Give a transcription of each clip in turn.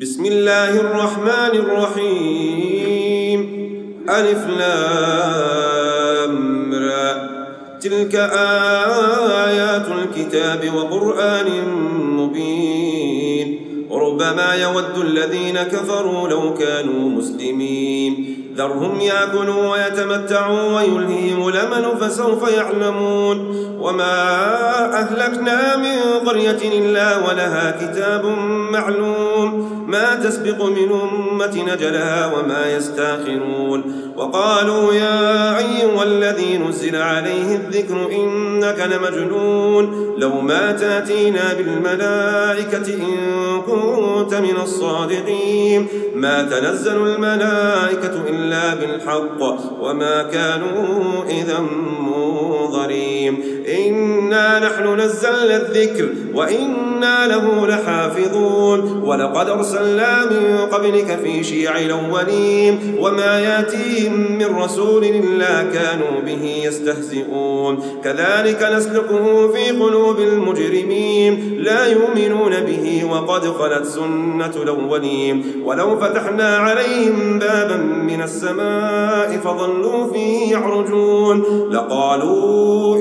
بسم الله الرحمن الرحيم ألف لام را تلك آيات الكتاب وقرآن مبين ربما يود الذين كفروا لو كانوا مسلمين. ذرهم ياكلوا ويتمتعوا ويلهيهم الأمل فسوف يعلمون. وما أهلكنا من قرية إلا ولها كتاب معلوم. ما تسبق من أمة نجلها وما يستأخرون. وقالوا يا أيها الذي نزل عليه الذكر إنك لمجنون. لو ما تأتينا بالملائكة إن كنت من الصادقين. ما تنزل الملائكة الا إلا بالحق وما كانوا إذا منظرين. إنا نحن نزلنا الذكر وإنا له لحافظون ولقد أرسلنا من قبلك في شيع الأولين وما ياتيهم من رسول إلا كانوا به يستهزئون كذلك نسلكه في قلوب المجرمين لا يؤمنون به وقد خلت سنة الأولين ولو فتحنا عليهم بابا من السماء فظلوا فيه يعرجون لقالوا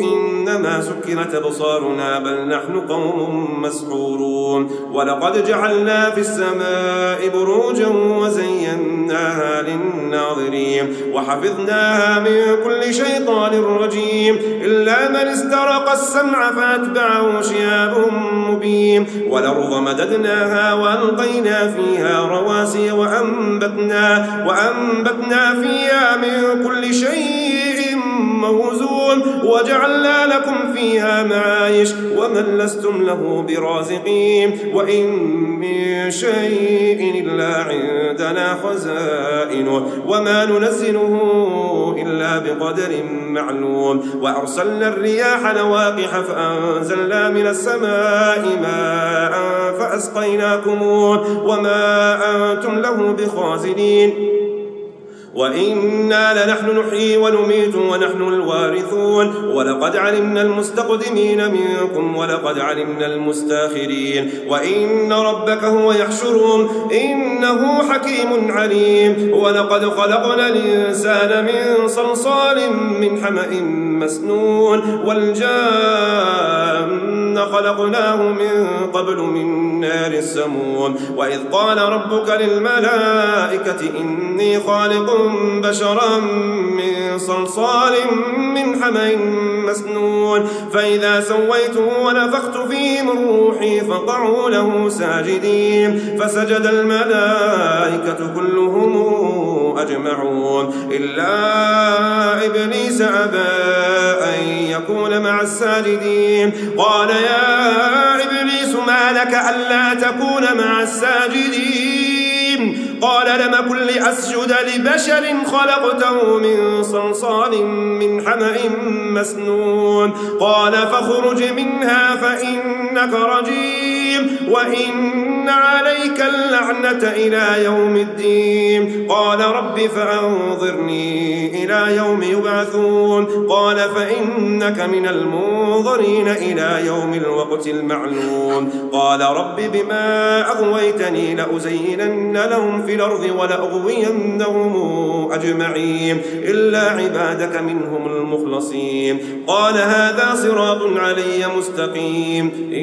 إنما سكرت أبصارنا بل نحن قوم مسحورون. ولقد جعلنا في السماء بروجا وزيناها للناظرين. وحفظناها من كل شيطان رجيم. إلا من استرق السمع فأتبعه شهاب مبين. والأرض مددناها وألقينا فيها رواسي وأنبتنا وأنبتنا فيها من كل شيء موزون وجعلنا لكم فيها معايش ومن لستم له برازقين وإن من شيء إلا عندنا خزائنه وما ننزله إلا بقدر معلوم وأرسلنا الرياح لواقح فأنزلنا من السماء ماء فأسقيناكموه وما أنتم له بخازنين وإنا لنحن نحيي ونميت ونحن الوارثون. ولقد علمنا المستقدمين منكم ولقد علمنا المستاخرين. وإن ربك هو يحشرهم إنه حكيم عليم. ولقد خلقنا الإنسان من صلصال من حمأ مسنون. والجان خلقناه من قبل من نار السموم. وإذ قال ربك للملائكة إني خالق بشرا من صلصال من حمأ مسنون. فإذا سويته ونفخت فيه من روحي فقعوا له ساجدين. فسجد الملائكة كلهم أجمعون. إلا إبليس أبى أن يكون مع الساجدين. قال يا إبليس ما لك ألا تكون مع الساجدين؟ قال لم كن لأسجد لبشر خلقته من صلصال من حمأ مسنون. قال فاخرج منها فإنك رجيم. وإن عليك اللعنة إلى يوم الدين. قال رب فأنظرني إلى يوم يبعثون. قال فإنك من المنظرين إلى يوم الوقت المعلوم. قال رب بما أغويتني لأزينن لهم في الأرض ولأغوينهم أجمعين. إلا عبادك منهم المخلصين. قال هذا صراط علي مستقيم.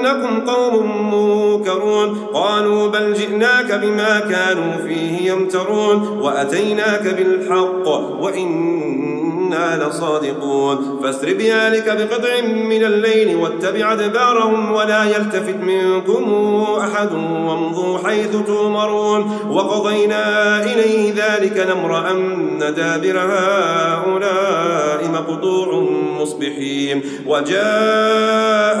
إنكم قوم منكرون. قالوا بل جئناك بما كانوا فيه يمترون. وأتيناك بالحق وإنا لصادقون. فاسر بذلك بقطع من الليل واتبع أدبارهم ولا يلتفت منكم أحد وامضوا حيث تؤمرون. وقضينا إليه ذلك الأمر أن دابر هؤلاء مقطوع مصبحين. وجاء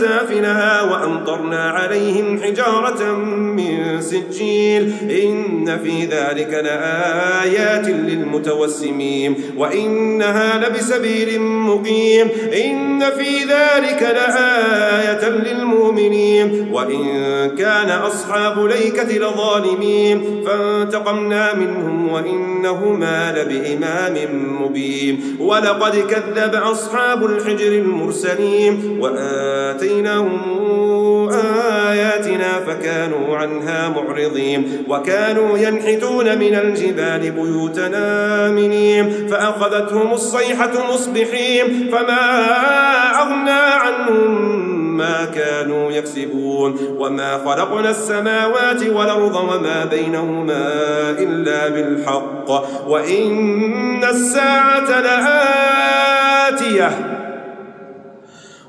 سافلها وأمطرنا عليهم حجارة من سجيل. إن في ذلك لآيات للمتوسمين. وإنها لبسبيل مقيم. إن في ذلك لآية للمؤمنين. وإن كان أصحاب ليكة لظالمين. فانتقمنا منهم وإنهما لبإمام مبين. ولقد كذب أصحاب الحجر المرسلين. وآتيناهم آياتنا فكانوا عنها معرضين وكانوا ينحتون من الجبال بيوتنا آمنين فأخذتهم الصيحة مصبحين فما أغنى عنهم ما كانوا يكسبون وما خلقنا السماوات والأرض وما بينهما إلا بالحق وإن الساعة لآتية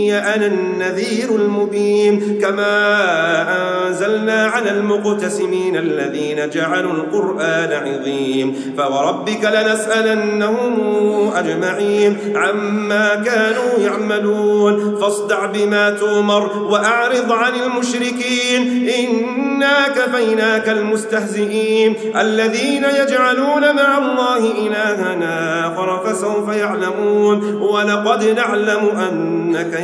إني أنا النذير المبين كما أنزلنا على المقتسمين الذين جعلوا القرآن عظيم فوربك لنسألنهم أجمعين عما كانوا يعملون فاصدع بما تؤمر وأعرض عن المشركين إنا كفيناك المستهزئين الذين يجعلون مع الله إلهنا آخر فسوف يعلمون ولقد نعلم أنك